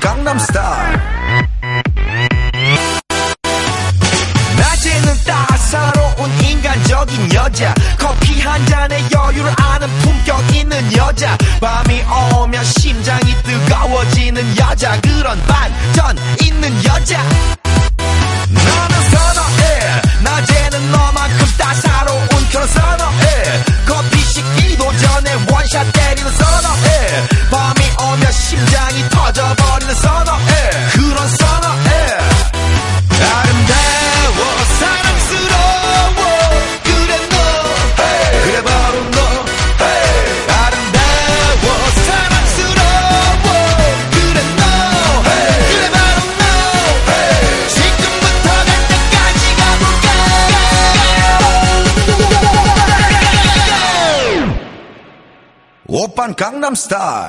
강남스타일. 낮에는 따사로운 인간적인 여자. 커피 한 잔에 여유를 아는 품격 있는 여자. 밤이 오면 심장 오빤 강남스타일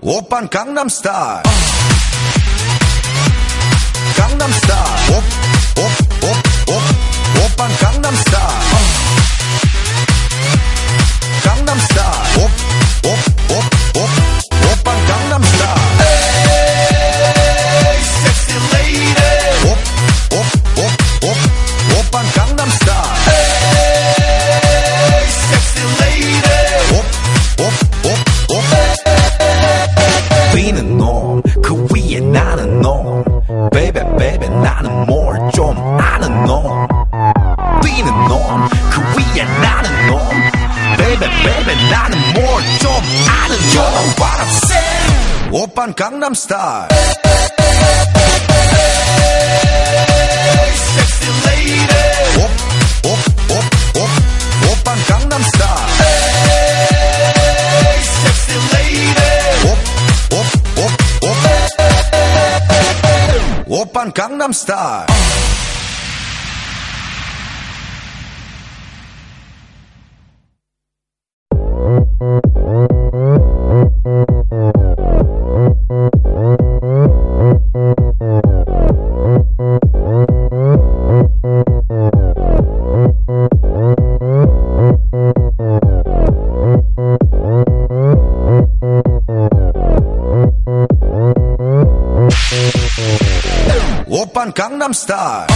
오빤 강남스타일 강남스타일 오오오오 오빤 wrong 그 위에 나는 너 Baby baby 나는 뭘좀 아는 너 뛰는 놈그 위에 나는 너 Baby baby 나는 뭘좀 아는 너 You know what I'm saying. 오빤 강남스타일 Open Gangnam Style. Open Gangnam Style.